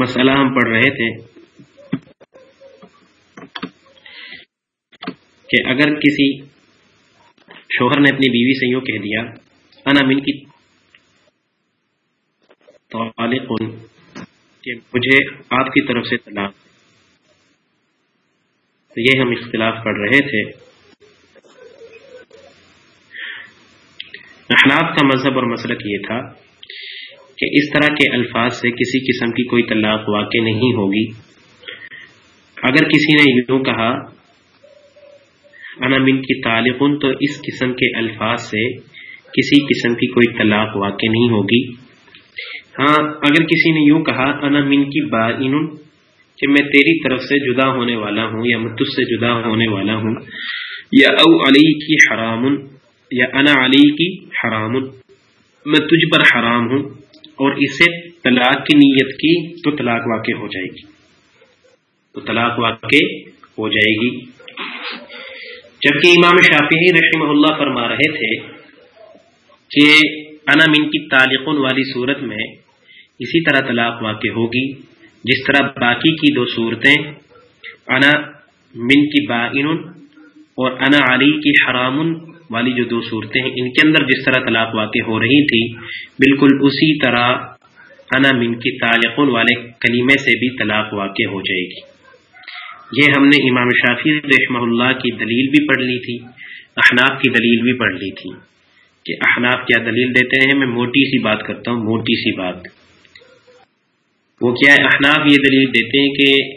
مسئلہ ہم پڑھ رہے تھے کہ اگر کسی شوہر نے اپنی بیوی سے یوں کہہ دیا، انا من کی کہ مجھے آپ کی طرف سے طلاق تو یہ ہم اختلاف پڑھ رہے تھے۔ احناف کا مذہب اور مسلک یہ تھا کہ اس طرح کے الفاظ سے کسی قسم کی کوئی طلاق واقع نہیں ہوگی۔ اگر کسی نے یوں کہا، انا من کی تعلق تو اس قسم کے الفاظ سے کسی قسم کی کوئی طلاق واقع نہیں ہوگی۔ ہاں اگر کسی نے یوں کہا، انا من کی با کہ میں تیری طرف سے جدا ہونے والا ہوں، یا میں تجھ سے جدا ہونے والا ہوں، یا او علی کی حرام، یا انا علی کی حرام، میں تجھ پر حرام ہوں۔ اور اسے طلاق کی نیت کی تو طلاق واقع ہو جائے گی۔ تو طلاق واقع ہو جائے گی۔ جبکہ امام شافی رحمہ اللہ فرما رہے تھے کہ انا من کی تعلقن والی صورت میں اسی طرح طلاق واقع ہوگی، جس طرح باقی کی دو صورتیں، انا من کی بائن اور انا علی کی حرام والی جو دو صورتیں ہیں، ان کے اندر جس طرح طلاق واقع ہو رہی تھی، بالکل اسی طرح انا من کی تعلق والے کلیمے سے بھی طلاق واقع ہو جائے گی۔ یہ ہم نے امام شافی رحمہ اللہ کی دلیل بھی پڑھ لی تھی، احناف کی دلیل بھی پڑھ لی تھی کہ احناف کیا دلیل دیتے ہیں۔ میں موٹی سی بات کرتا ہوں، موٹی سی بات۔ وہ کیا ہے؟ احناف یہ دلیل دیتے ہیں کہ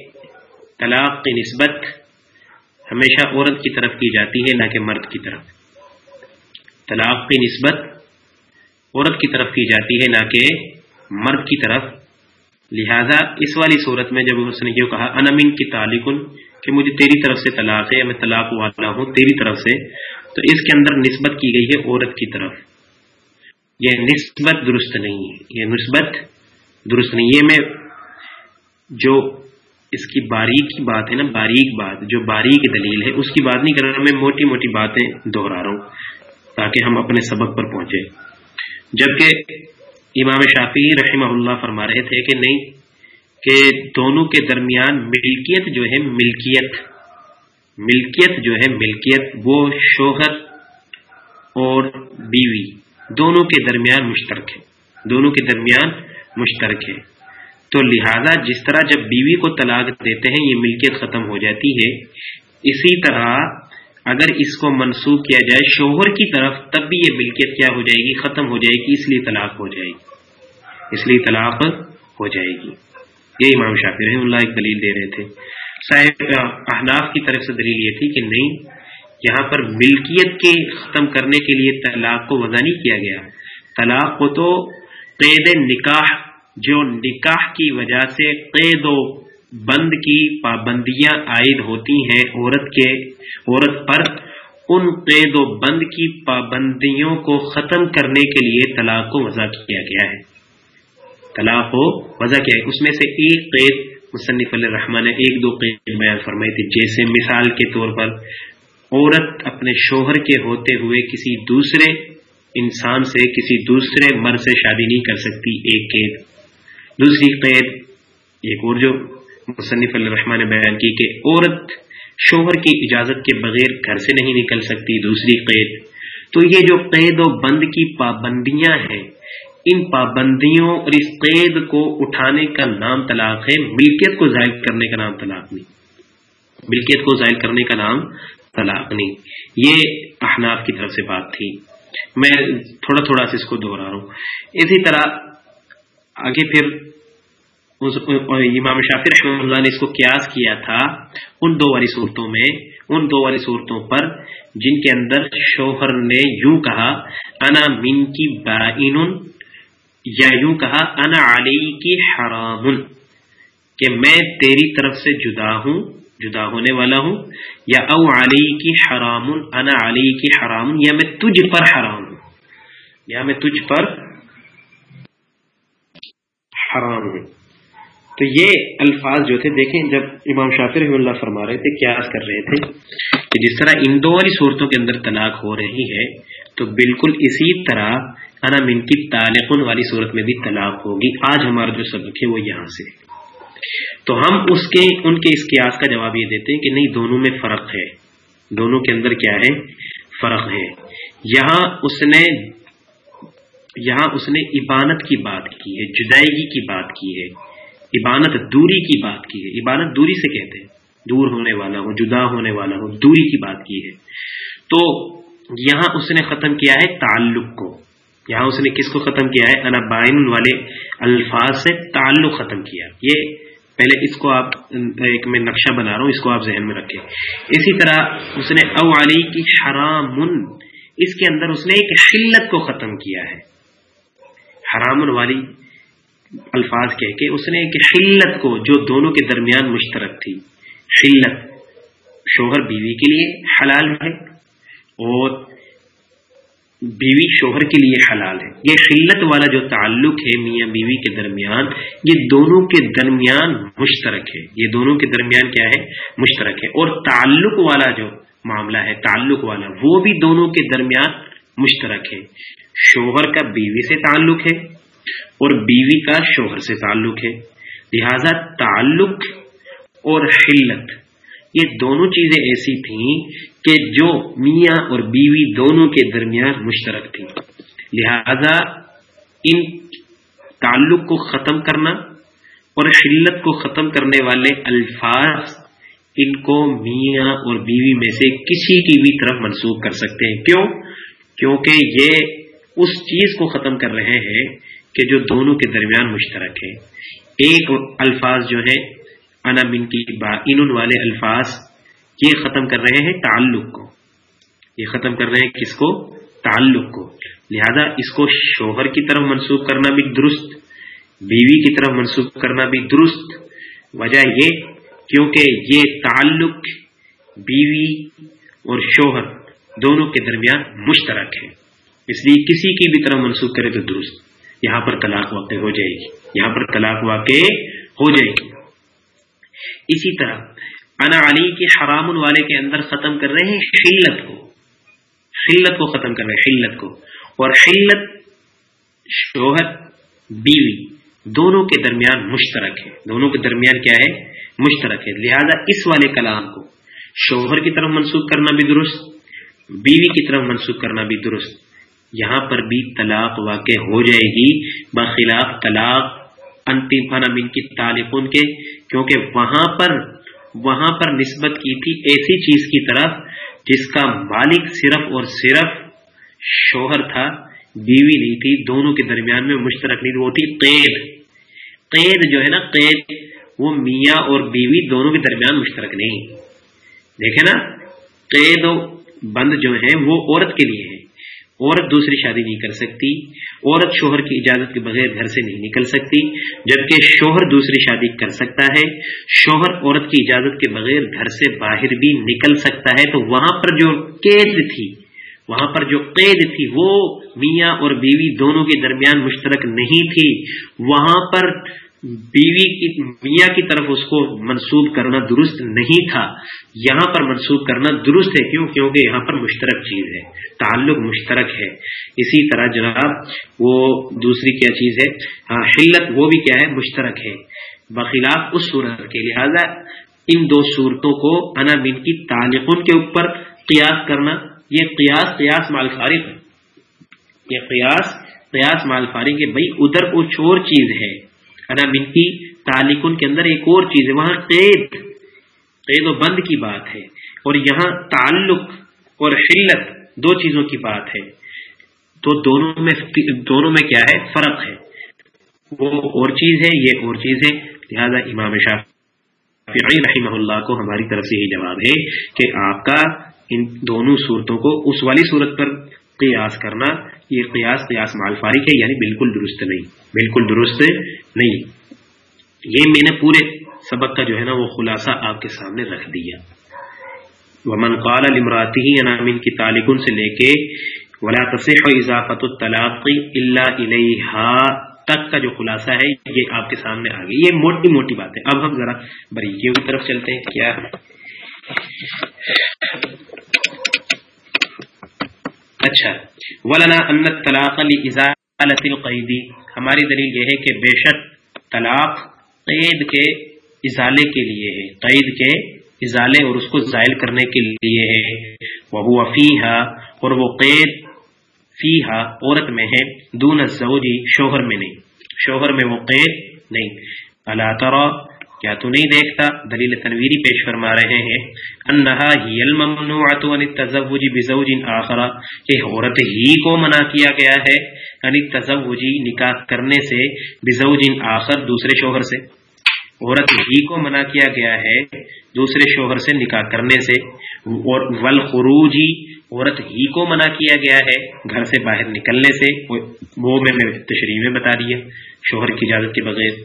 طلاق کی نسبت ہمیشہ عورت کی طرف کی جاتی ہے، نہ کہ مرد کی طرف۔ طلاق کی نسبت عورت کی طرف کی جاتی ہے، نہ کہ مرد کی طرف۔ لہذا اس والی صورت میں جب اس نے یہ کہا انمین کی تعلق کہ مجھے تیری طرف سے طلاق ہے میں طلاق والا ہوں، تیری طرف سے، تو اس کے اندر نسبت کی گئی ہے عورت کی طرف۔ یہ نسبت درست نہیں ہے۔ یہ نسبت درست نہیں یہ میں جو اس کی باریک کی بات ہے نا، باریک بات، جو باریک دلیل ہے، اس کی بات نہیں کر رہا، میں موٹی موٹی باتیں دوہرا رہا ہوں۔ تاکہ ہم اپنے سبق پر پہنچے جبکہ امام شافی رحمہ اللہ فرما رہے تھے کہ نہیں، کہ دونوں کے درمیان ملکیت جو ہے، ملکیت ملکیت جو ہے، ملکیت، وہ شوہر اور بیوی دونوں کے درمیان مشترک ہے۔ دونوں کے درمیان مشترک ہے۔ تو لہذا جس طرح جب بیوی کو طلاق دیتے ہیں، یہ ملکیت ختم ہو جاتی ہے، اسی طرح اگر اس کو منسوخ کیا جائے شوہر کی طرف، تب بھی یہ ملکیت کیا ہو جائے گی؟ ختم ہو جائے گی، اس لیے طلاق ہو جائے گی۔ اس لیے طلاق ہو جائے گی۔ یہ امام شافی رحم اللہ ایک دلیل دے رہے تھے۔ صاحب، احناف کی طرف سے دلیل یہ تھی کہ نہیں، یہاں پر ملکیت کے ختم کرنے کے لیے طلاق کو وضع نہیں کیا گیا۔ طلاق کو تو قید نکاح، جو نکاح کی وجہ سے قید و بند کی پابندیاں عائد ہوتی ہیں عورت کے، عورت پر ان قید و بند کی پابندیوں کو ختم کرنے کے لیے طلاق کو وضع کیا گیا ہے۔ طلاق کو وضع کیا ہے۔ اس میں سے ایک قید مصنف علیہ الرحمٰن نے ایک دو قید بیان فرمائی تھی جیسے مثال کے طور پر عورت اپنے شوہر کے ہوتے ہوئے کسی دوسرے انسان سے کسی دوسرے مرد سے شادی نہیں کر سکتی، ایک قید۔ دوسری قید، ایک اور جو مصنف الرحمٰ نے بیان کی کہ عورت شوہر کی اجازت کے بغیر گھر سے نہیں نکل سکتی، دوسری قید۔ تو یہ جو قید و بند کی پابندیاں ہیں، ان پابندیوں اور اس قید کو اٹھانے کا نام طلاق ہے، ملکیت کو ظاہر کرنے کا نام طلاق نہیں۔ ملکیت کو ظاہر کرنے کا نام طلاق نہیں۔ یہ احناف کی طرف سے بات تھی۔ میں تھوڑا تھوڑا سے اس کو دوہرا رہا ہوں۔ اسی طرح آگے پھر امام شافر رحمۃ اللہ نے اس کو قیاس کیا تھا ان دو والی صورتوں میں، ان دو والی صورتوں پر جن کے اندر شوہر نے یوں کہا، انا من کی بائن یا یوں کہا، انا علی کی حرام کہ میں تیری طرف سے جدا ہوں، جدا ہونے والا ہوں، یا او علی کی حرام انا علی کی حرام یا میں تجھ پر حرام ہوں، یا میں تجھ پر حرام ہوں تو یہ الفاظ جو تھے، دیکھیں جب امام شافر رحم اللہ فرما رہے تھے، کیا کر رہے تھے؟ کہ جس طرح ان دو والی صورتوں کے اندر طلاق ہو رہی ہے، تو بالکل اسی طرح انا من کی تعلق والی صورت میں بھی طلاق ہوگی۔ آج ہمارا جو سبق ہے، وہ یہاں سے۔ تو ہم اس کے، ان کے اس قیاس کا جواب یہ دیتے ہیں کہ نہیں، دونوں میں فرق ہے۔ دونوں کے اندر کیا ہے؟ فرق ہے۔ یہاں اس نے، یہاں اس نے عبانت کی بات کی ہے جدائیگی کی بات کی ہے۔ عبانت دوری کی بات کی ہے۔ عبانت دوری سے کہتے ہیں۔ دور ہونے والا ہو، جدا ہونے والا ہو، دوری کی بات کی ہے۔ تو یہاں اس نے ختم کیا ہے تعلق کو۔ یہاں اس نے کس کو ختم کیا ہے؟ انا بائن والے الفاظ سے تعلق ختم کیا۔ یہ پہلے اس کو آپ ایک میں نقشہ بنا رہا ہوں، اس کو آپ ذہن میں رکھیں۔ اسی طرح اس نے او علی کی حرام اس کے اندر اس نے ایک خلت کو ختم کیا ہے۔ حرام والی الفاظ کہہ کے اس نے ایک خلت کو جو دونوں کے درمیان مشترک تھی خلت شوہر بیوی کے لیے حلال ہے اور بیوی شوہر کے لیے حلال ہے۔ یہ خلت والا جو تعلق ہے میاں بیوی کے درمیان، یہ دونوں کے درمیان مشترک ہے۔ یہ دونوں کے درمیان کیا ہے؟ مشترک ہے۔ اور تعلق والا جو معاملہ ہے، تعلق والا، وہ بھی دونوں کے درمیان مشترک ہے۔ شوہر کا بیوی سے تعلق ہے۔ اور بیوی کا شوہر سے تعلق ہے۔ لہذا تعلق اور خلت، یہ دونوں چیزیں ایسی تھیں کہ جو میاں اور بیوی دونوں کے درمیان مشترک تھی لہذا ان تعلق کو ختم کرنا اور شلت کو ختم کرنے والے الفاظ ان کو میاں اور بیوی میں سے کسی کی بھی طرف منسوخ کر سکتے ہیں۔ کیوں؟ کیونکہ یہ اس چیز کو ختم کر رہے ہیں کہ جو دونوں کے درمیان مشترک ہے ایک الفاظ جو ہے انا من کی با ان والے الفاظ، یہ ختم کر رہے ہیں تعلق کو۔ یہ ختم کر رہے ہیں کس کو؟ تعلق کو۔ لہذا اس کو شوہر کی طرف منسوخ کرنا بھی درست، بیوی کی طرف منسوخ کرنا بھی درست۔ وجہ یہ، کیونکہ یہ تعلق، بیوی اور شوہر دونوں کے درمیان مشترک ہے اس لیے کسی کی بھی طرف منسوخ کرے تو درست۔ یہاں پر طلاق واقع ہو جائے گی۔ یہاں پر طلاق واقع ہو جائے گی۔ اسی طرح، انا علی کے حرام والے کے اندر ختم کر رہے ہیں خلت کو۔ خلت کو ختم کر رہے ہیں خلت کو۔ اور خلت شوہر بیوی دونوں کے درمیان مشترک ہے۔ دونوں کے درمیان کیا ہے؟ مشترک ہے۔ لہذا اس والے کلام کو شوہر کی طرف منسوخ کرنا بھی درست، بیوی کی طرف منسوخ کرنا بھی درست۔ یہاں پر بھی طلاق واقع ہو جائے گی۔ بخلاف طلاق انتم ان کی تعلقن کے، کیونکہ وہاں پر وہاں پر نسبت کی تھی ایسی چیز کی طرف جس کا مالک صرف اور صرف شوہر تھا، بیوی نہیں تھی۔ دونوں کے درمیان میں مشترک نہیں، وہ تھی قید۔ قید جو ہے نا، قید، وہ میاں اور بیوی دونوں کے درمیان مشترک نہیں۔ دیکھے نا، قید و بند جو ہے وہ عورت کے لیے عورت دوسری شادی نہیں کر سکتی، عورت شوہر کی اجازت کے بغیر گھر سے نہیں نکل سکتی، جبکہ شوہر دوسری شادی کر سکتا ہے، شوہر عورت کی اجازت کے بغیر گھر سے باہر بھی نکل سکتا ہے۔ تو وہاں پر جو قید تھی، وہاں پر جو قید تھی، وہ میاں اور بیوی دونوں کے درمیان مشترک نہیں تھی۔ وہاں پر بیوی کی میاں کی طرف اس کو منسوب کرنا درست نہیں تھا، یہاں پر منسوب کرنا درست ہے، کیوں؟ کیونکہ یہاں پر مشترک چیز ہے، تعلق مشترک ہے۔ اسی طرح جناب، وہ دوسری کیا چیز ہے؟ ہاں حلت وہ بھی کیا ہے؟ مشترک ہے۔ بخلاف اس صورت کے لہذا ان دو صورتوں کو انا بن کی تعلقوں کے اوپر قیاس کرنا، یہ قیاس قیاس مال فارغ ہے۔ یہ قیاس قیاس مال فارغ ہے۔ بھائی، ادھر کچھ اور چیز ہے۔ انا منتی تعلقن کے اندر ایک اور چیز ہے، وہاں قید قید و بند کی بات ہے۔ اور یہاں تعلق اور حلت دو چیزوں کی بات ہے۔ تو دونوں میں دونوں میں کیا ہے؟ فرق ہے۔ وہ اور چیز ہے، یہ اور چیز ہے۔ لہذا امام شاہ رحمہ اللہ کو ہماری طرف سے یہ جواب ہے کہ آپ کا ان دونوں صورتوں کو اس والی صورت پر قیاس کرنا، یہ قیاس قیاس مال فارغ ہے یعنی بالکل درست نہیں، بالکل درست نہیں۔ یہ میں نے پورے سبق کا جو ہے نا وہ خلاصہ آپ کے سامنے رکھ دیا۔ ومن قال لمراتی ہی انامین کی تعلقن سے لے کے ولا تصح اضافت الطلاق اللہ علیہ تک کا جو خلاصہ ہے، یہ آپ کے سامنے آ گئی یہ موٹی موٹی بات ہے اب ہم ذرا بریکیوں کی طرف چلتے ہیں۔ کیا؟ اچھا۔ ولنا ان الطلاق طلاق القیدی ہماری دلیل یہ ہے کہ بے شک طلاق قید کے ازالے کے لیے ہے، قید کے ازالے اور اس کو زائل کرنے کے لیے ہے۔ وہ فیحا اور وہ قید فیحا عورت میں ہے، دون الزوجی شوہر میں نہیں۔ شوہر میں وہ قید نہیں۔ اللہ تعالی کیا تو نہیں دیکھتا؟ دلیل تنویری پیش فرما رہے ہیں، انہا ہی الممنوعت عن التزوج بزوج آخر کہ عورت ہی کو منع کیا گیا ہے یعنی تزوجی نکاح کرنے سے، بزوج آخر دوسرے شوہر سے۔ عورت ہی کو منع کیا گیا ہے، دوسرے شوہر سے نکاح کرنے سے۔ اور والخروجی عورت ہی کو منع کیا گیا ہے، گھر سے باہر نکلنے سے۔ وہ میں تشریح میں بتا دیا شوہر کی اجازت کے بغیر۔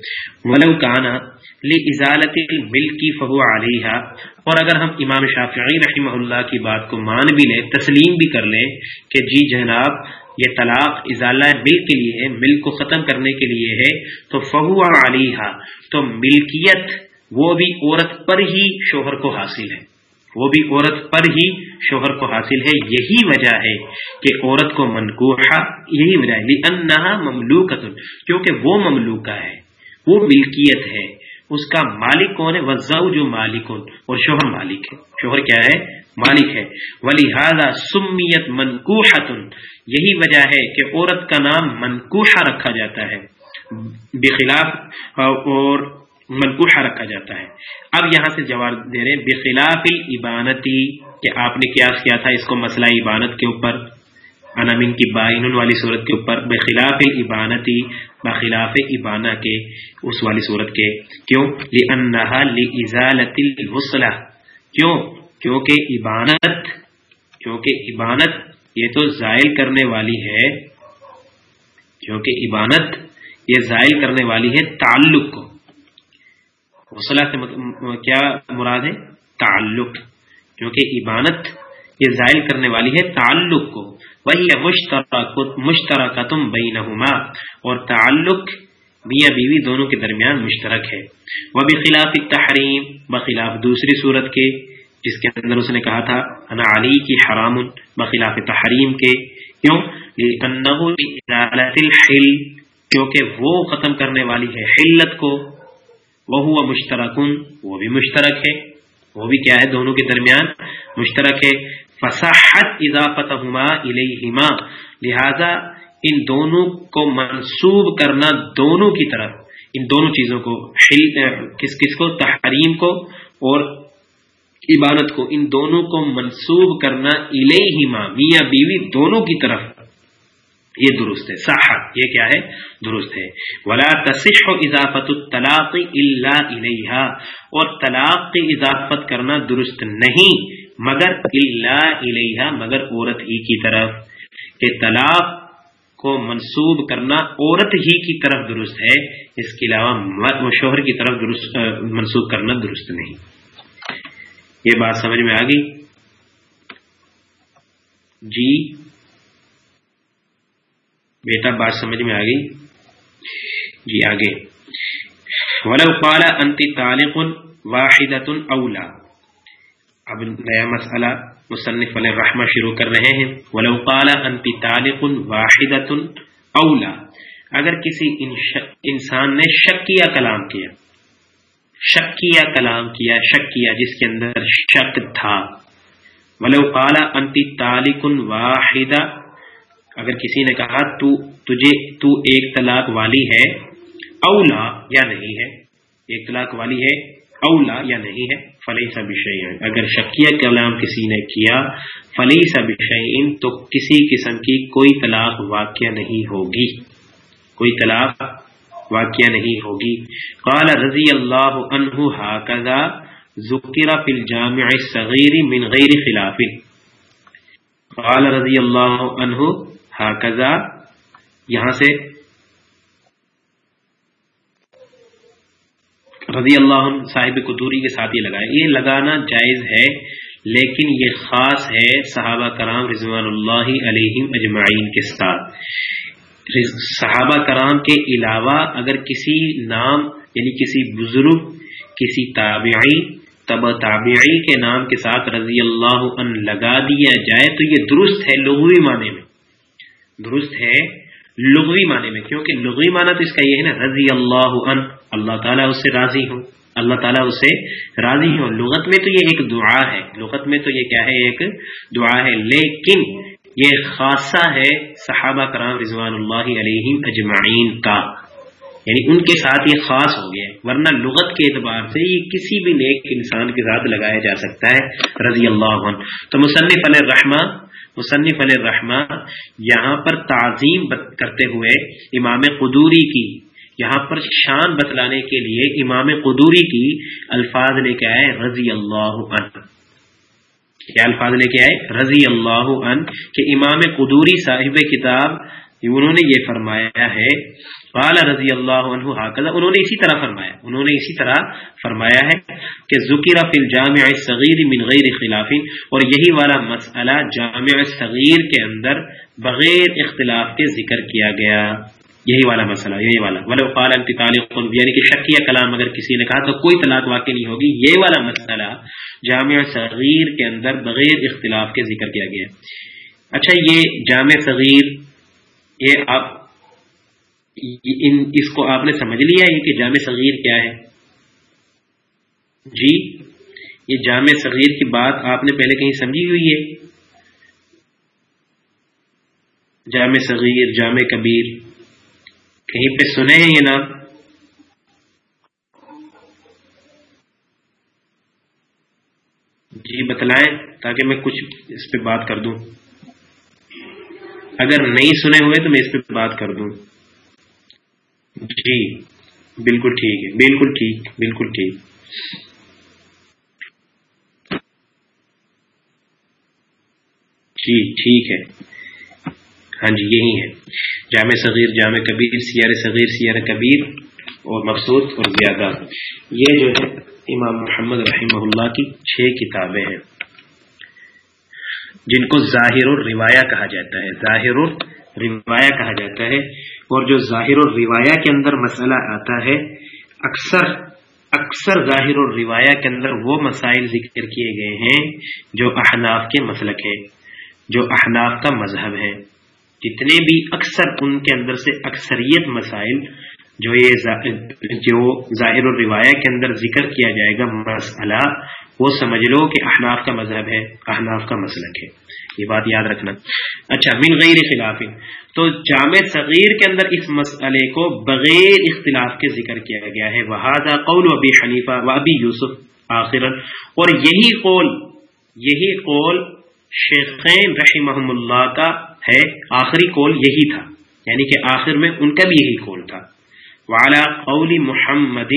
ولو کانا ازالت مل کی فہو علیہ اور اگر ہم امام شافعی رحمہ اللہ کی بات کو مان بھی لیں، تسلیم بھی کر لیں کہ جی جناب، یہ طلاق ازالہ مل کے لیے ہے مل کو ختم کرنے کے لیے ہے، تو فہو علیہ تو ملکیت وہ بھی عورت پر ہی شوہر کو حاصل ہے۔ وہ بھی عورت پر ہی شوہر کو حاصل ہے، یہی وجہ ہے کہ عورت کو منقوحا یہی وجہ ہے انہا مملوکت کیونکہ وہ مملوکہ ہے، وہ ملکیت ہے، اس کا مالک کون ہے؟ وزاؤ جو مالک اور شوہر مالک ہے۔ شوہر کیا ہے؟ مالک ہے۔ ولی سمیت منقوحت یہی وجہ ہے کہ عورت کا نام منقوحہ رکھا جاتا ہے۔ بخلاف، اور منقوحہ رکھا جاتا ہے۔ اب یہاں سے جواب دے رہے بخلاف عبانتی کہ آپ نے قیاس کیا تھا اس کو مسئلہ عبانت کے اوپر۔ انامین کی بائن والی صورت کے اوپر۔ بخلاف عبانتی بخلاف ابانا کے، اس والی صورت کے۔ کیوں؟ لنحا لزالت الوصلہ کیوں؟ کیونکہ عبانت کیونکہ عبانت یہ تو زائل کرنے والی ہے۔ کیونکہ عبانت یہ زائل کرنے والی ہے تعلق کو۔ وصلہ سے کیا مراد ہے؟ تعلق. کیونکہ عبانت یہ ظاہر کرنے والی ہے تعلق کو. وہی مشترک تم بینہما اور تعلق میاں بیوی دونوں کے درمیان مشترک ہے. وہ بخلاف تحریم بخلاف دوسری صورت کے، جس کے اندر اس نے کہا تھا، انا علی کی حرام بخلاف تحریم کے. کیوں؟ کیونکہ وہ ختم کرنے والی ہے حلت کو وہ ہوا مشترکن، وہ بھی مشترک ہے، وہ بھی کیا ہے دونوں کے درمیان؟ مشترک ہے۔ فصاحت اضافت الیہما لہذا ان دونوں کو منسوب کرنا دونوں کی طرف، ان دونوں چیزوں کو کس کس کو؟ تحریم کو اور عبادت کو، ان دونوں کو منسوب کرنا الیہما میاں بیوی دونوں کی طرف۔ یہ درست ہے۔ صاحب یہ کیا ہے؟ درست ہے۔ ولا تصح اضافت الطلاق اللہ علیہ اور طلاق کی اضافت کرنا درست نہیں، مگر اللہ علیہ مگر عورت ہی کی طرف۔ کہ طلاق کو منسوب کرنا عورت ہی کی طرف درست ہے، اس کے علاوہ شوہر کی طرف درست منسوب کرنا درست نہیں۔ یہ بات سمجھ میں آ گئی؟ جی۔ بیٹا بات سمجھ میں آ گئی؟ جی آگے۔ ولو قال انت طالق واحد اولا اب نیا مسئلہ، مصنف علیہ رحمہ شروع کر رہے ہیں۔ ولو قال انت طالق واحد اولا اگر کسی انسان نے شک کیا کلام کیا شک کیا کلام کیا شک کیا جس کے اندر شک تھا۔ ولو قال انت طالق واحدہ اگر کسی نے کہا تو تجھے تو ایک طلاق والی ہے اولا یا نہیں ہے، ایک طلاق والی ہے اولا یا نہیں ہے فلح سا بشین اگر شکیہ کلام کسی نے کیا فلح سا بشین تو کسی قسم کی کوئی طلاق واقع نہیں ہوگی۔ کوئی طلاق واقع نہیں ہوگی۔ قال رضی اللہ عنہ ہاکذا ذکر فی الجامع الصغیر من غیر خلاف۔ قال رضی اللہ عنہ ہاکزا یہاں سے رضی اللہ عنہ صاحب قدوری کے ساتھ یہ لگائے یہ لگانا جائز ہے، لیکن یہ خاص ہے صحابہ کرام رضوان اللہ علیہ اجمعین کے ساتھ۔ صحابہ کرام کے علاوہ اگر کسی نام یعنی کسی بزرگ، کسی تابعی تب تابعی کے نام کے ساتھ رضی اللہ عنہ لگا دیا جائے تو یہ درست ہے لغوی معنی میں۔ درست ہے لغوی معنی میں، کیونکہ لغوی معنی تو اس کا یہ ہے نا، رضی اللہ عنہ، اللہ تعالیٰ اس سے راضی ہوں، اللہ تعالیٰ اسے راضی ہوں۔ لغت میں تو یہ ایک دعا ہے، لغت میں تو یہ کیا ہے، ایک دعا ہے۔ لیکن یہ خاصہ ہے صحابہ کرام رضوان اللہ علیہ اجمعین کا۔ یعنی ان کے ساتھ یہ خاص ہو گیا، ورنہ لغت کے اعتبار سے یہ کسی بھی نیک انسان کے ساتھ لگایا جا سکتا ہے، رضی اللہ عنہ۔ تو مصنف علیہ الرحمٰ مصنف علیہ الرحمٰ یہاں پر تعظیم کرتے ہوئے امام قدوری کی، یہاں پر شان بتلانے کے لیے امام قدوری کی الفاظ لے کے آئے رضی اللہ عنہ۔ کیا الفاظ لے کے آئے؟ رضی اللہ عنہ کہ امام قدوری صاحب کتاب انہوں نے یہ فرمایا ہے، قال رضی اللہ عنہ انہوں نے اسی طرح فرمایا، انہوں نے اسی طرح فرمایا ہے کہ ذکر فی الجامع الصغیر من غیر خلاف، اور یہی والا مسئلہ جامع صغیر کے اندر بغیر اختلاف کے ذکر کیا گیا۔ یہی والا مسئلہ، یہی والا۔ ولو قال انت یعنی کہ شکیہ کلام اگر کسی نے کہا تو کوئی طلاق واقع نہیں ہوگی۔ یہ والا مسئلہ جامع صغیر کے اندر بغیر اختلاف کے ذکر کیا گیا۔ اچھا یہ جامع صغیر یہ آپ اس کو آپ نے سمجھ لیا ہے کہ جامع صغیر کیا ہے؟ جی یہ جامع صغیر کی بات آپ نے پہلے کہیں سمجھی ہوئی ہے۔ جامع صغیر، جامع کبیر، کہیں پہ سنے ہیں یہ نام؟ جی بتلائیں تاکہ میں کچھ اس پہ بات کر دوں۔ اگر نہیں سنے ہوئے تو میں اس پہ بات کر دوں۔ جی بالکل ٹھیک ہے، بالکل ٹھیک بالکل ٹھیک۔ جی ٹھیک ہے۔ ہاں جی یہی ہے۔ جامع صغیر، جامع کبیر سیار صغیر سیار کبیر اور مقصود اور زیادہ۔ یہ جو ہے امام محمد رحمہ اللہ کی چھ کتابیں ہیں۔ جن کو ظاہر اور روایہ کہا جاتا ہے۔ ظاہر اور روایہ کہا جاتا ہے۔ اور جو ظاہر اور روایہ کے اندر مسئلہ آتا ہے، اکثر اکثر ظاہر اور روایہ کے اندر وہ مسائل ذکر کیے گئے ہیں جو احناف کے مسلک ہے جو احناف کا مذہب ہے۔ جتنے بھی اکثر ان کے اندر سے اکثریت مسائل جو یہ جو ظاہر الروایہ کے اندر ذکر کیا جائے گا، مسئلہ وہ سمجھ لو کہ احناف کا مذہب ہے، احناف کا مسلک ہے۔ یہ بات یاد رکھنا۔ اچھا من غیر خلاف۔ تو جامع صغیر کے اندر اس مسئلے کو بغیر اختلاف کے ذکر کیا گیا ہے۔ وہذا قول ابی حنیفہ و ابی یوسف آخر اور یہی قول یہی قول شیخین رحمہ اللہ کا ہے۔ آخری کول یہی تھا۔ یعنی کہ آخر میں ان کا بھی یہی کول تھا۔ والا قول محمد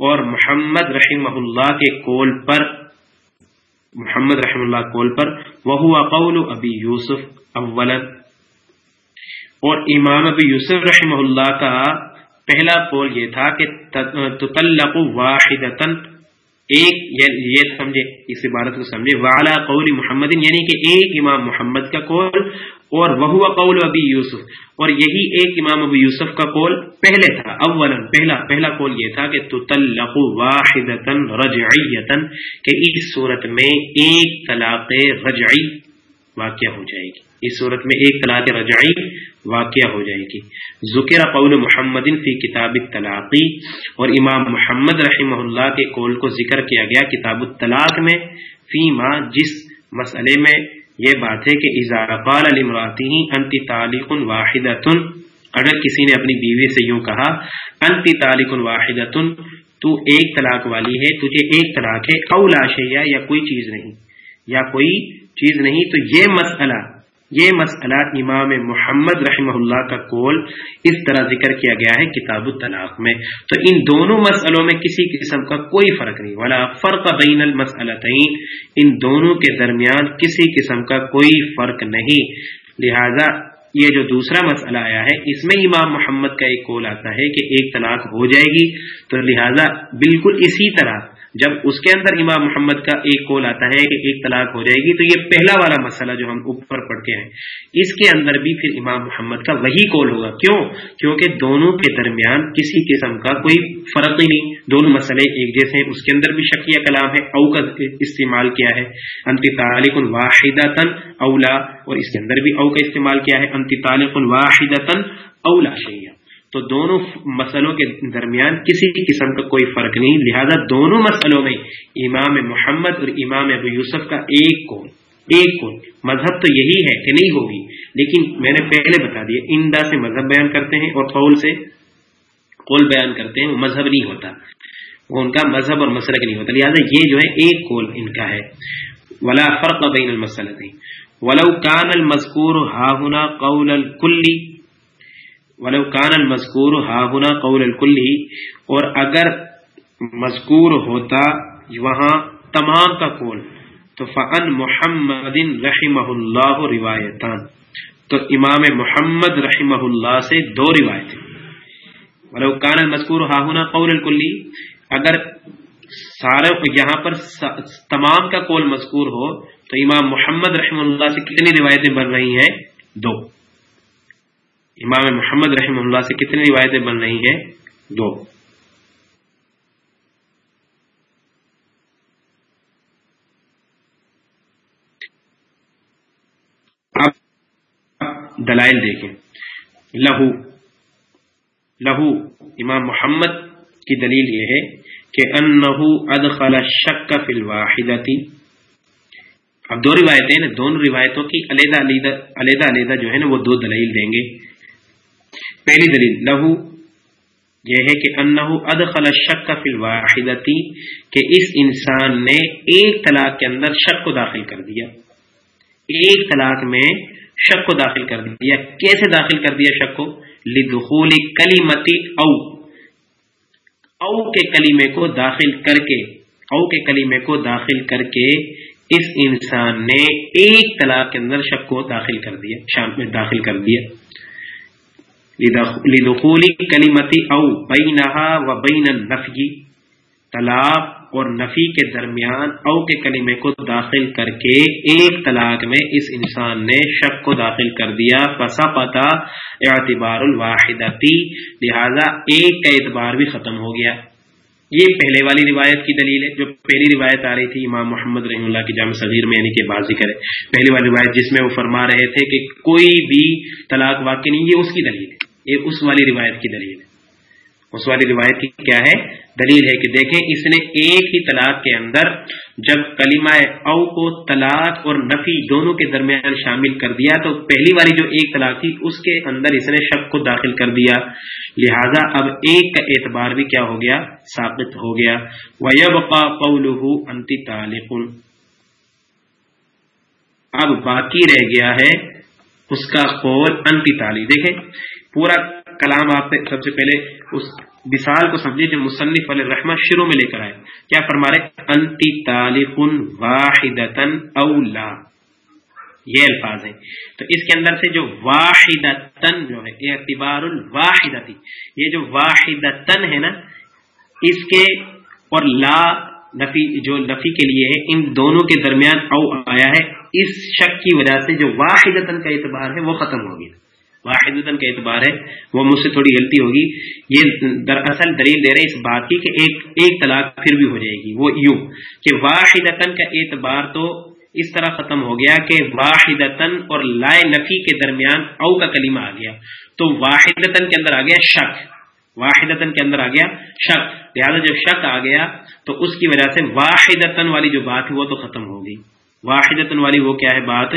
اور محمد رحمہ اللہ کے کول پر، محمد رحم اللہ کول پر وہ قول ابی یوسف اول اور امام ابی یوسف رحمہ اللہ کا پہلا قول یہ تھا کہ تطلق واحدتن ایک یہ سمجھے، اس عبارت کو سمجھے والا قول محمد یعنی کہ ایک امام محمد کا قول اور وہ قول ابی یوسف۔ اور یہی ایک امام ابو یوسف کا قول پہلے تھا، اولا، پہلا پہلا قول یہ تھا کہ تطلق واحدتن رجعیتن کہ اس صورت میں ایک طلاق رجعی واقع ہو جائے گی۔ اس صورت میں ایک طلاق رجعی واقع ہو جائے گی۔ ذکر قول محمد فی کتاب الطلاقی اور امام محمد رحمہ اللہ کے قول کو ذکر کیا گیا کتاب الطلاق میں، فی ما جس مسئلے میں یہ بات ہے کہ قال علی انتی تعلیق واحد اگر کسی نے اپنی بیوی سے یوں کہا انتی تعلیق واحد تو ایک طلاق والی ہے، تجھے ایک طلاق ہے اولا شیا یا کوئی چیز نہیں۔ یا کوئی چیز نہیں، تو یہ مسئلہ یہ مسئلہ امام محمد رحمہ اللہ کا قول اس طرح ذکر کیا گیا ہے کتاب الطلاق میں۔ تو ان دونوں مسئلوں میں کسی قسم کا کوئی فرق نہیں۔ والا فرق بین المسئلتین۔ ان دونوں کے درمیان کسی قسم کا کوئی فرق نہیں۔ لہذا یہ جو دوسرا مسئلہ آیا ہے، اس میں امام محمد کا ایک قول آتا ہے کہ ایک طلاق ہو جائے گی۔ تو لہذا بالکل اسی طرح جب اس کے اندر امام محمد کا ایک کول آتا ہے کہ ایک طلاق ہو جائے گی، تو یہ پہلا والا مسئلہ جو ہم اوپر پڑھتے ہیں۔ اس کے اندر بھی پھر امام محمد کا وہی کول ہوگا۔ کیوں؟ کیونکہ دونوں کے درمیان کسی قسم کا کوئی فرق ہی نہیں۔ دونوں مسئلے ایک جیسے ہیں۔ اس کے اندر بھی شکیہ کلام ہے۔ او کا استعمال کیا ہے۔ انتی تعلق واحد اولا، اور اس کے اندر بھی او کا استعمال کیا ہے۔ انتی تعلق واحد اولا شیعہ تو دونوں مسئلوں کے درمیان کسی قسم کا کوئی فرق نہیں۔ لہذا دونوں مسئلوں میں امام محمد اور امام ابو یوسف کا ایک کون ایک کون۔ مذہب تو یہی ہے کہ نہیں ہوگی، لیکن میں نے پہلے بتا دیا اندا سے مذہب بیان کرتے ہیں اور قول سے قول بیان کرتے ہیں، وہ مذہب نہیں ہوتا۔ وہ ان کا مذہب اور مسلک نہیں ہوتا۔ لہٰذا یہ جو ہے، ایک کول ان کا ہے۔ ولا فرق بین المسلط ولو کان المذکور ہا ہنا قول الکلی ولو کان المذکور ہا ہنا قول الکلی اور اگر مذکور ہوتا وہاں تمام کا قول، تو فن محمد رحمہ اللہ روایتان تو امام محمد رحمہ اللہ سے دو روایتیں۔ ولو کان المذکور ہا ہنا قول الکلی اگر سارے یہاں پر تمام کا قول مذکور ہو، تو امام محمد رحمہ اللہ سے کتنی روایتیں بن رہی ہیں؟ دو۔ امام محمد رحم اللہ سے کتنی روایتیں بن رہی ہیں؟ دو۔ اب دلائل دیکھیں۔ لہو۔ لہو امام محمد کی دلیل یہ ہے کہ انہو ادخل شک فی الواحدتی اب دو روایتیں دونوں روایتوں کی علیحدہ علیحدہ علیحدہ جو ہے نا وہ دو دلائل دیں گے۔ پہلی دلیل، لہو، یہ ہے کہ انہو ادخل شک فی الواحدتی، کہ اس انسان نے ایک طلاق کے اندر شک کو داخل کر دیا۔ ایک طلاق میں شک کو داخل کر دیا۔ کیسے داخل کر دیا شک کو؟ لدخول کلیمتی او او کے کلیمے کو داخل کر کے، او کے کلیمے کو داخل کر کے اس انسان نے ایک طلاق کے اندر شک کو داخل کر دیا، شام میں داخل کر دیا۔ لدخول کلیمتی او بینہا و بین النفی طلاق اور نفی کے درمیان او کے کلمے کو داخل کر کے ایک طلاق میں اس انسان نے شک کو داخل کر دیا۔ پسا پتا اعتبار الواحدتی، لہذا ایک کا اعتبار بھی ختم ہو گیا۔ یہ پہلے والی روایت کی دلیل ہے، جو پہلی روایت آ رہی تھی امام محمد رحم اللہ کی جامع صغیر میں یعنی کہ بازی کرے پہلی والی روایت جس میں وہ فرما رہے تھے کہ کوئی بھی طلاق واقع نہیں، یہ اس کی دلیل ہے۔ یہ اس والی روایت کی دلیل ہے۔ اس والی روایت کی کیا ہے؟ دلیل ہے کہ دیکھیں اس نے ایک ہی طلاق کے اندر جب کلمہ او کو طلاق اور نفی دونوں کے درمیان شامل کر دیا تو پہلی والی جو ایک طلاق تھی، اس کے اندر اس نے شک کو داخل کر دیا۔ لہذا اب ایک کا اعتبار بھی کیا ہو گیا؟ ثابت ہو گیا۔ ویبقا قوله انتی طالق۔ اب باقی رہ گیا ہے اس کا قول انتی تالی دیکھیں پورا کلام آپ سے سب سے پہلے اس مثال کو سمجھے جو مصنف علیہ رحمہ شروع میں لے کر آئے۔ کیا فرما رہے انتی تالفن واحد اولا۔ یہ الفاظ ہیں۔ تو اس کے اندر سے جو واحد جو ہے اعتبار الواحدتی۔ یہ جو واحد ہے نا، اس کے اور لا نفی، جو نفی کے لیے ہے، ان دونوں کے درمیان او آیا ہے۔ اس شک کی وجہ سے جو واحد کا اعتبار ہے، وہ ختم ہو گیا۔ واحد کا اعتبار ہے، وہ مجھ سے تھوڑی غلطی ہوگی۔ یہ دراصل دلیل دے رہے اس بات کی کہ ایک ایک طلاق پھر بھی ہو جائے گی، وہ یوں کہ واحد کا اعتبار تو اس طرح ختم ہو گیا کہ واحد اور لائے نفی کے درمیان او کا کلمہ آ گیا۔ تو واحد کے اندر آ گیا شک۔ واحد کے اندر آ گیا شک۔ لہٰذا جب شک آ گیا تو اس کی وجہ سے واحد والی جو بات ہے وہ تو ختم ہوگی واحد والی وہ کیا ہے بات؟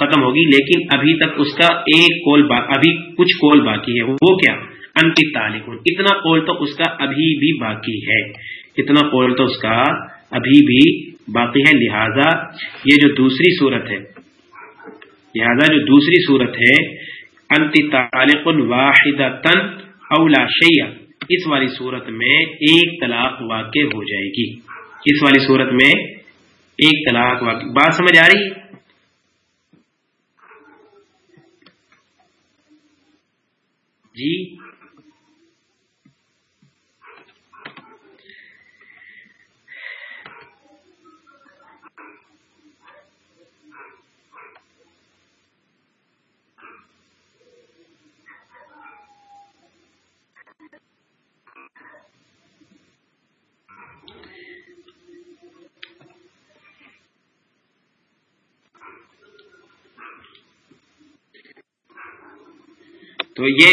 ختم ہوگی، لیکن ابھی تک اس کا ایک کول با... ابھی کچھ کول باقی ہے۔ وہ کیا؟ انتی تعلق اتنا کول تو اس کا ابھی بھی باقی ہے۔ اتنا کول تو اس کا ابھی بھی باقی ہے۔ لہذا یہ جو دوسری صورت ہے، لہذا جو دوسری صورت ہے، انتی تعلق واحد تن اولا شیا اس والی صورت میں ایک طلاق واقع ہو جائے گی۔ اس والی صورت میں ایک طلاق واقع بات سمجھ آ رہی؟ جی تو یہ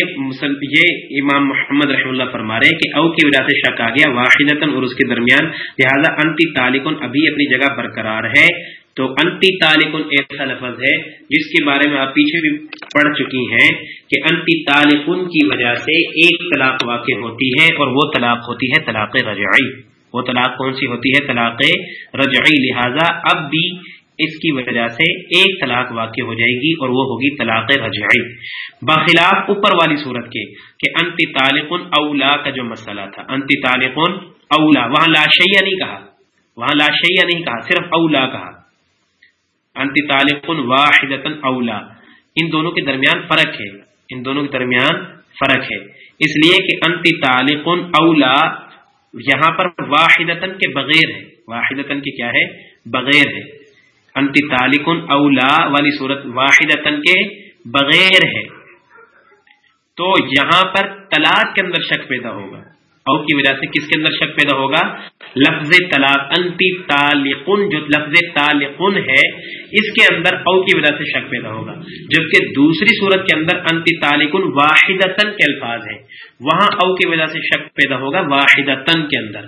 یہ امام محمد رحم اللہ فرما رہے ہیں کہ او کی وجہ سے شک آ گیا واحد اور اس کے درمیان، لہذا انتی تالکن ابھی اپنی جگہ برقرار ہے۔ تو انتی تالکن ایسا لفظ ہے جس کے بارے میں آپ پیچھے بھی پڑھ چکی ہیں کہ انتی تالکن کی وجہ سے ایک طلاق واقع ہوتی ہے اور وہ طلاق ہوتی ہے طلاق رجعی۔ وہ طلاق کون سی ہوتی ہے؟ طلاق رجعی۔ لہذا اب بھی اس کی وجہ سے ایک طلاق واقع ہو جائے گی اور وہ ہوگی طلاق رجعی۔ بخلاف اوپر والی صورت کے کہ انتی طالقن اولا کا جو مسئلہ تھا، انتی طالقن اولا، وہاں لاشیا نہیں کہا۔ وہاں لاشیا نہیں کہا، صرف اولا کہا۔ انتی طالقن واحد اولا۔ ان دونوں کے درمیان فرق ہے۔ ان دونوں کے درمیان فرق ہے۔ اس لیے کہ انتی طالقن اولا یہاں پر واحد کے بغیر ہے۔ واحد کے کیا ہے؟ بغیر ہے۔ انتی تالکن اولا والی صورت واحد کے بغیر ہے۔ تو یہاں پر طلاق کے اندر شک پیدا ہوگا۔ او کی وجہ سے کس کے اندر شک پیدا ہوگا؟ لفظ طلاق، انتی تالقن جو لفظ تالقن ہے اس کے اندر او کی وجہ سے شک پیدا ہوگا۔ جبکہ دوسری صورت کے اندر انتی تالقن واحد کے الفاظ ہیں۔ وہاں او کی وجہ سے شک پیدا ہوگا واحد کے اندر۔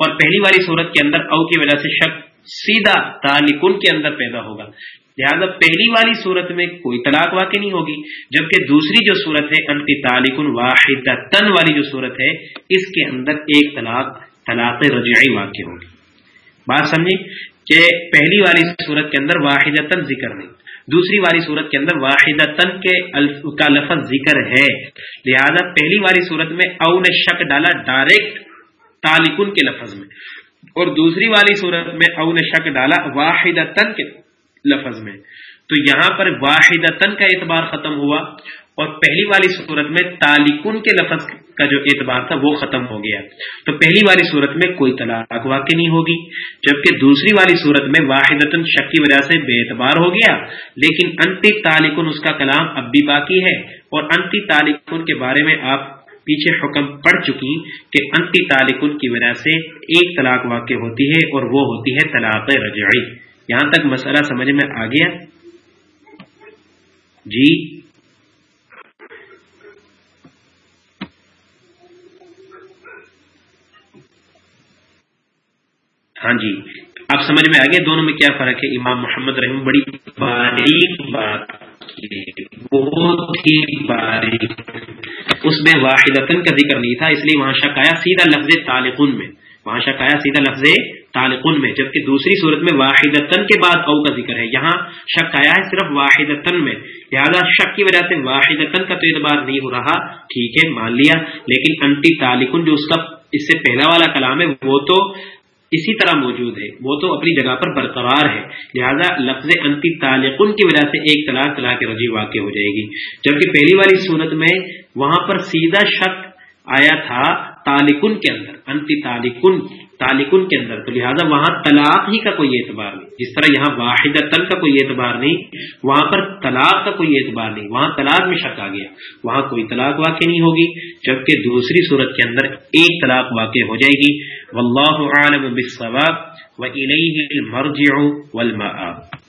اور پہلی والی صورت کے اندر او کی وجہ سے شک سیدھا تالکن کے اندر پیدا ہوگا۔ لہٰذا پہلی والی صورت میں کوئی طلاق واقع نہیں ہوگی۔ جبکہ دوسری جو صورت ہے انتی تالکن واحد تن والی جو صورت ہے، اس کے اندر ایک طلاق طلاق رجعی واقع ہوگی۔ بات سمجھے کہ پہلی والی صورت کے اندر واحد تن ذکر نہیں، دوسری والی صورت کے اندر واحد کے کا لفظ ذکر ہے۔ لہذا پہلی والی صورت میں او نے شک ڈالا ڈائریکٹ تالکن کے لفظ میں، اور دوسری والی صورت میں او نے شک ڈالا واحد تن کے لفظ میں۔ تو یہاں پر واحد تن کا اعتبار ختم ہوا۔ اور پہلی والی صورت میں تالکن کے لفظ کا جو اعتبار تھا وہ ختم ہو گیا۔ تو پہلی والی صورت میں کوئی طلاق واقع نہیں ہوگی، جبکہ دوسری والی صورت میں واحد شک کی وجہ سے بے اعتبار ہو گیا۔ لیکن انتی تالکن اس کا کلام اب بھی باقی ہے۔ اور انتی تالکن کے بارے میں آپ پیچھے حکم پڑ چکی کہ انتی تالکن کی وجہ سے ایک طلاق واقع ہوتی ہے اور وہ ہوتی ہے طلاق رجعی۔ یہاں تک مسئلہ سمجھ میں آ گیا؟ جی؟ ہاں جی۔ آپ سمجھ میں آگے دونوں میں کیا فرق ہے؟ امام محمد رحم بڑی باریک بات بہت ہی باریک۔ اس میں واحد کا ذکر نہیں تھا، اس لیے وہاں شک آیا سیدھا لفظ تالقن میں۔ وہاں شک آیا سیدھا لفظ تالقن میں، جبکہ دوسری صورت میں واحد کے بعد او کا ذکر ہے۔ یہاں شک آیا ہے صرف واحد میں۔ لہٰذا شک کی وجہ سے واحد کا تو اعتبار نہیں ہو رہا۔ ٹھیک ہے، مان لیا۔ لیکن انٹی تالقن جو اس کا اس سے پہلا والا کلام ہے، وہ تو اسی طرح موجود ہے۔ وہ تو اپنی جگہ پر برقرار ہے۔ لہذا لفظ انتی تعلقن کی وجہ سے ایک طلاق طلاق رجی واقع ہو جائے گی۔ جبکہ پہلی والی صورت میں وہاں پر سیدھا شک آیا تھا تالکن کے اندر۔ انتی تالکن تالکن کے اندر۔ تو لہٰذا وہاں طلاق ہی کا کوئی اعتبار نہیں۔ جس طرح یہاں واحد تن کا کوئی اعتبار نہیں، وہاں پر طلاق کا کوئی اعتبار نہیں۔ وہاں طلاق میں شک آ گیا۔ وہاں کوئی طلاق واقع نہیں ہوگی، جبکہ دوسری صورت کے اندر ایک طلاق واقع ہو جائے گی۔ واللہ عالم بالصواب و المرجع والمآب۔